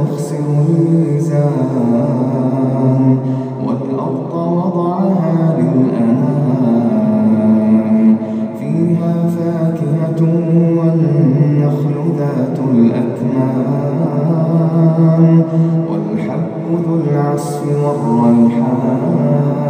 تخسر الميزان والأرض وضعها للأنام فيها فاكهة والنخل ذات الأكمام والحب ذو العصف والريحان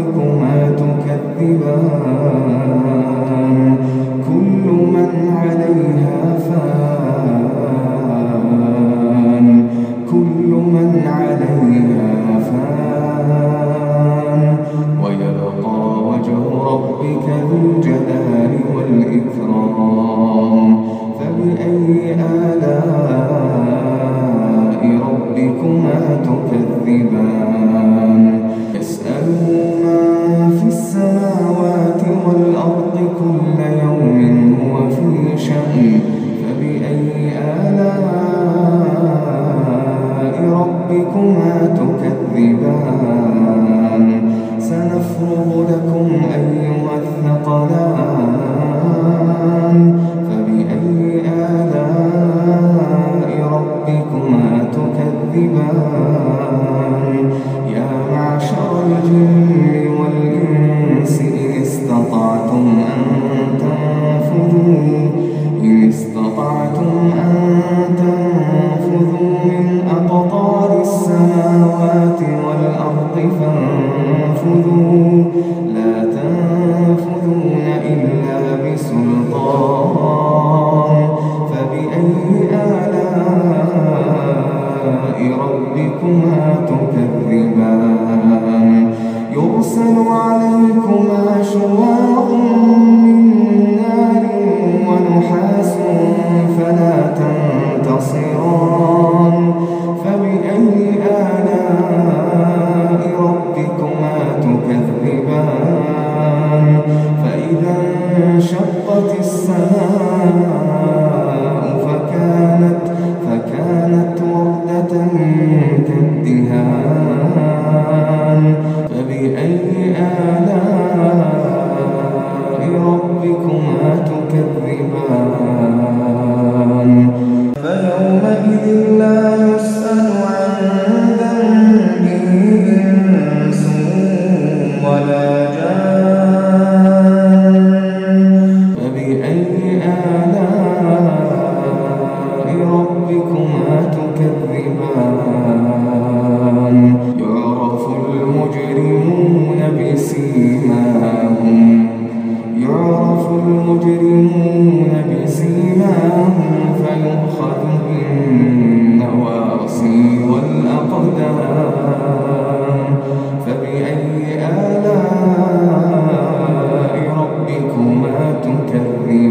ربكما تكذبان. ربكما تكذبان. يرسل عليكما شواذ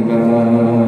تكذبان